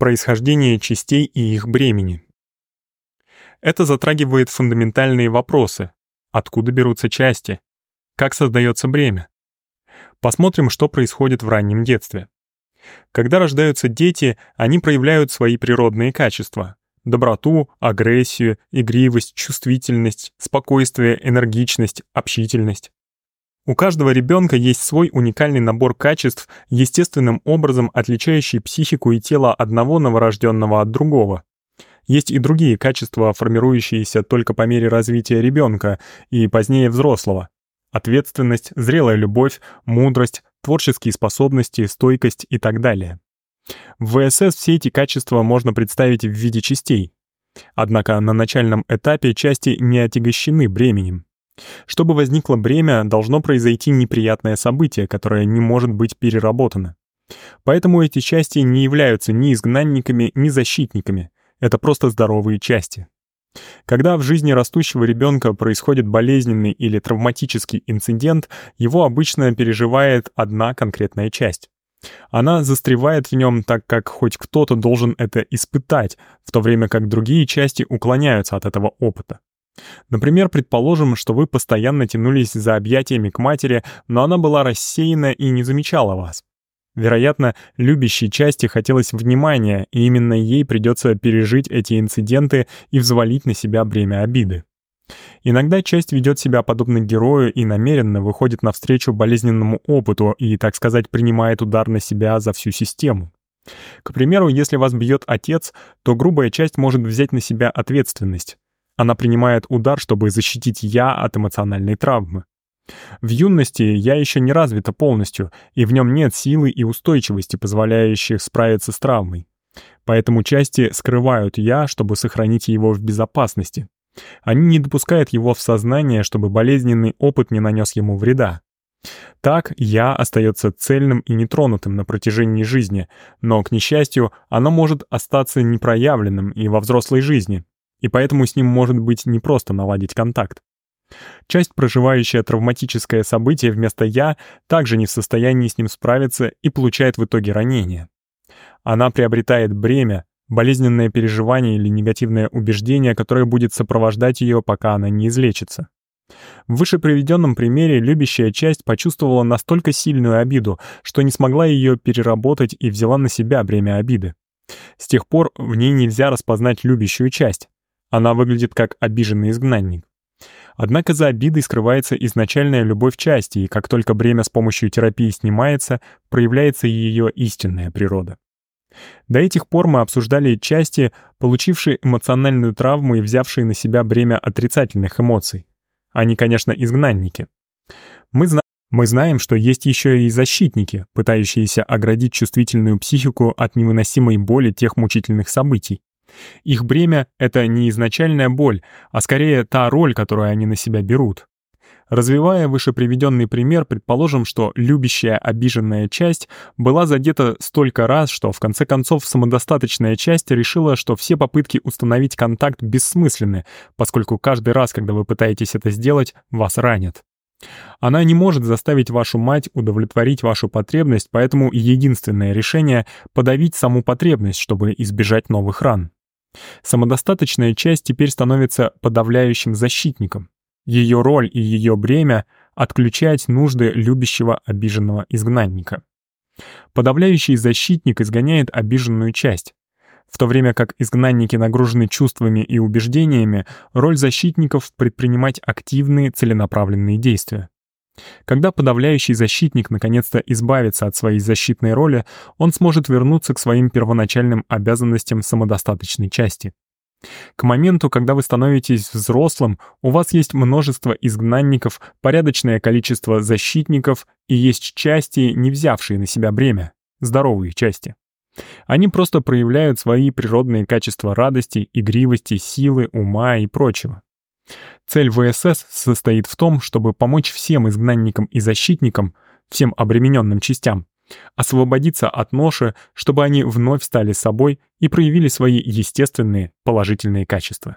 Происхождение частей и их бремени. Это затрагивает фундаментальные вопросы. Откуда берутся части? Как создается бремя? Посмотрим, что происходит в раннем детстве. Когда рождаются дети, они проявляют свои природные качества — доброту, агрессию, игривость, чувствительность, спокойствие, энергичность, общительность. У каждого ребенка есть свой уникальный набор качеств, естественным образом отличающий психику и тело одного новорожденного от другого. Есть и другие качества, формирующиеся только по мере развития ребенка и позднее взрослого. Ответственность, зрелая любовь, мудрость, творческие способности, стойкость и так далее. В ВСС все эти качества можно представить в виде частей. Однако на начальном этапе части не отягощены бременем. Чтобы возникло бремя, должно произойти неприятное событие, которое не может быть переработано. Поэтому эти части не являются ни изгнанниками, ни защитниками. Это просто здоровые части. Когда в жизни растущего ребенка происходит болезненный или травматический инцидент, его обычно переживает одна конкретная часть. Она застревает в нем, так как хоть кто-то должен это испытать, в то время как другие части уклоняются от этого опыта. Например, предположим, что вы постоянно тянулись за объятиями к матери, но она была рассеяна и не замечала вас. Вероятно, любящей части хотелось внимания, и именно ей придется пережить эти инциденты и взвалить на себя бремя обиды. Иногда часть ведет себя подобно герою и намеренно выходит навстречу болезненному опыту и, так сказать, принимает удар на себя за всю систему. К примеру, если вас бьет отец, то грубая часть может взять на себя ответственность. Она принимает удар, чтобы защитить «я» от эмоциональной травмы. В юности я еще не развита полностью, и в нем нет силы и устойчивости, позволяющих справиться с травмой. Поэтому части скрывают «я», чтобы сохранить его в безопасности. Они не допускают его в сознание, чтобы болезненный опыт не нанес ему вреда. Так «я» остается цельным и нетронутым на протяжении жизни, но, к несчастью, оно может остаться непроявленным и во взрослой жизни, и поэтому с ним может быть непросто наладить контакт. Часть, проживающая травматическое событие вместо «я», также не в состоянии с ним справиться и получает в итоге ранение. Она приобретает бремя, болезненное переживание или негативное убеждение, которое будет сопровождать ее, пока она не излечится. В выше приведенном примере любящая часть почувствовала настолько сильную обиду, что не смогла ее переработать и взяла на себя бремя обиды. С тех пор в ней нельзя распознать любящую часть. Она выглядит как обиженный изгнанник. Однако за обидой скрывается изначальная любовь части, и как только бремя с помощью терапии снимается, проявляется ее истинная природа. До этих пор мы обсуждали части, получившие эмоциональную травму и взявшие на себя бремя отрицательных эмоций. Они, конечно, изгнанники. Мы, зна мы знаем, что есть еще и защитники, пытающиеся оградить чувствительную психику от невыносимой боли тех мучительных событий. Их бремя — это не изначальная боль, а скорее та роль, которую они на себя берут. Развивая выше приведенный пример, предположим, что любящая обиженная часть была задета столько раз, что в конце концов самодостаточная часть решила, что все попытки установить контакт бессмысленны, поскольку каждый раз, когда вы пытаетесь это сделать, вас ранят. Она не может заставить вашу мать удовлетворить вашу потребность, поэтому единственное решение — подавить саму потребность, чтобы избежать новых ран. Самодостаточная часть теперь становится подавляющим защитником. Ее роль и ее бремя — отключать нужды любящего обиженного изгнанника. Подавляющий защитник изгоняет обиженную часть. В то время как изгнанники нагружены чувствами и убеждениями, роль защитников — предпринимать активные целенаправленные действия. Когда подавляющий защитник наконец-то избавится от своей защитной роли, он сможет вернуться к своим первоначальным обязанностям самодостаточной части. К моменту, когда вы становитесь взрослым, у вас есть множество изгнанников, порядочное количество защитников и есть части, не взявшие на себя бремя, здоровые части. Они просто проявляют свои природные качества радости, игривости, силы, ума и прочего. Цель ВСС состоит в том, чтобы помочь всем изгнанникам и защитникам, всем обремененным частям, освободиться от ноши, чтобы они вновь стали собой и проявили свои естественные положительные качества.